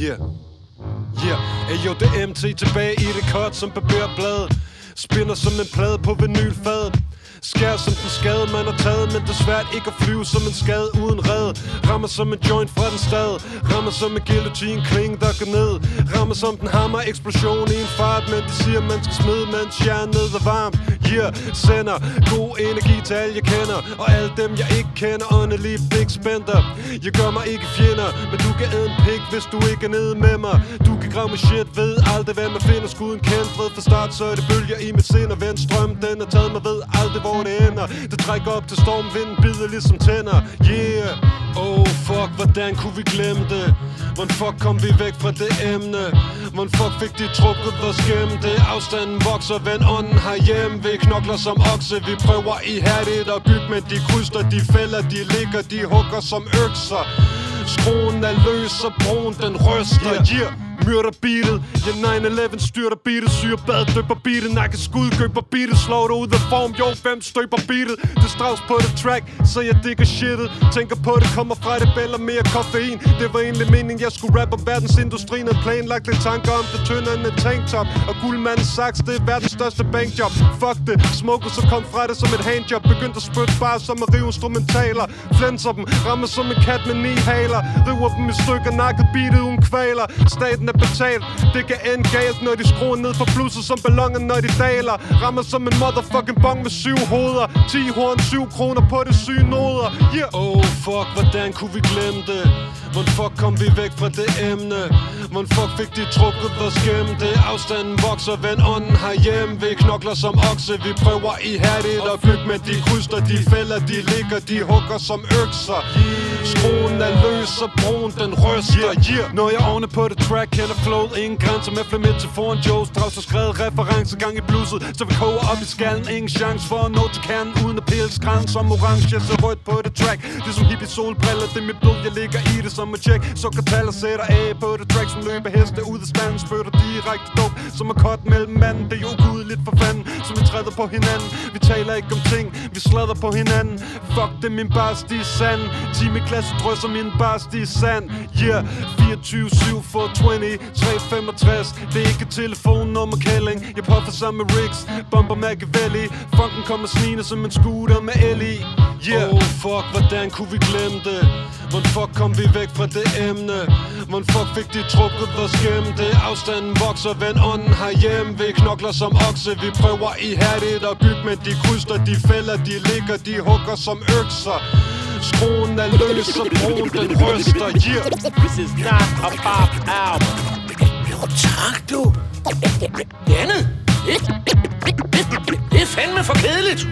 Yeah. Yeah. Ayo, det er MT tilbage i det kort som papirblad. Spinner som en plade på vinylfad. Skær som den skade, man har taget Men det er svært ikke at flyve som en skade uden red Rammer som en joint fra den stad Rammer som en guillotine kling, der går ned Rammer som den hammer eksplosion i en fart Men de siger, man skal smide, mens jeg er varm. Yeah, sender god energi til alle jeg kender Og alle dem jeg ikke kender Åndelige big spender Jeg gør mig ikke fjender Men kan en pik, hvis du ikke er nede med mig. Du kan grave med shit, ved aldrig hvad man finder. Skuden kendt, ved fra start, så er det bølger i mit sind. Og vend strøm, den er taget mig ved aldrig hvor det ender. Det trækker op til storm, vinden bider ligesom tænder. Yeah, oh fuck, hvordan kunne vi glemme det? Hvordan fuck kom vi væk fra det emne? Hvordan fuck fik de trukket vores gemte? Afstanden vokser, vend ånden herhjemme. Vi knokler som okse, vi prøver ihærdigt at bygge Men de kryster, de fælder, de ligger, de hugger som økser. Skruen er løs, og broen den ryster Yeah, yeah myrder beatet. Ja, 9-11 styrter beatet. Syre bad, døber beatet. Nakke skud, køber beatet. Slår det ud af form, jo, hvem støber beatet? Det straus på det track, så jeg digger shitet Tænker på det kommer fra det bæller mere koffein. Det var egentlig meningen, jeg skulle rappe om verdensindustrien. Havde planlagt lidt tanker om det tyndere end tanktop. Og guldmandens saks, det er verdens største bankjob. Fuck det, smoker så kom fra det som et handjob. Begyndte at spytte bare som at rive instrumentaler. Flænser dem, rammer som en kat med ni haler. River dem i stykker, nakket beatet uden kvaler. Staten er betalt. Det kan ende galt, når de skruer ned for blusset som ballonger, når de daler. Rammer som en motherfucking bong med syv hoveder. 10 horn, 7 kroner på det syge noder. Yeah, oh fuck, hvordan kunne vi glemme det? Hvordan fuck kom vi væk fra det emne? Hvordan fuck fik de trukket vores det? Afstanden vokser, vend ånden herhjemme. Vi knokler som okse, vi prøver ihærdigt at bygge Men de kryster, de fælder, de ligger, de hugger som økser. Skruen er løs, og broen den ryster. Yeah. Når jeg ordner på det track, kender flowet Ingen grænser med flamme til foran Joes Draus så skrevet reference gang i blusset Så vi koger op i skallen. Ingen chance for at nå til kernen Uden at pille skræn som orange. Så rødt på det track Det er som hippie solbriller. Det er mit blod, jeg ligger i det som et check Sukkertaller sætter af på det track Som løber heste ud af spanden. Spytter direkte dog Som er kort mellem manden. Det er jo gudeligt for fanden Som vi træder på hinanden. Vi taler ikke om ting Vi slader på hinanden. Fuck det, min bars, de er sand Time klasse drysser min bars, de er sand. Yeah, 24-7 for 20 365 Det er ikke telefonnummer kælling. Jeg puffer sammen med Riggs Bomber Machiavelli. Funken kommer snigende som en scooter med el i Yeah. Oh fuck, hvordan kunne vi glemme det? Hvordan fuck kom vi væk fra det emne? Hvordan fuck fik de trukket vores skæmte? Afstanden vokser, vend ånden herhjemme. Vi knokler som okse, vi prøver ihærdigt at bygge Men de krydser, de fælder, de ligger, de hugger som økser. Skruen er løs, og broen den ryster. Yeah. This is not a pop album. Jo tak, du. Janne, det, det, det, det er fandme for kedeligt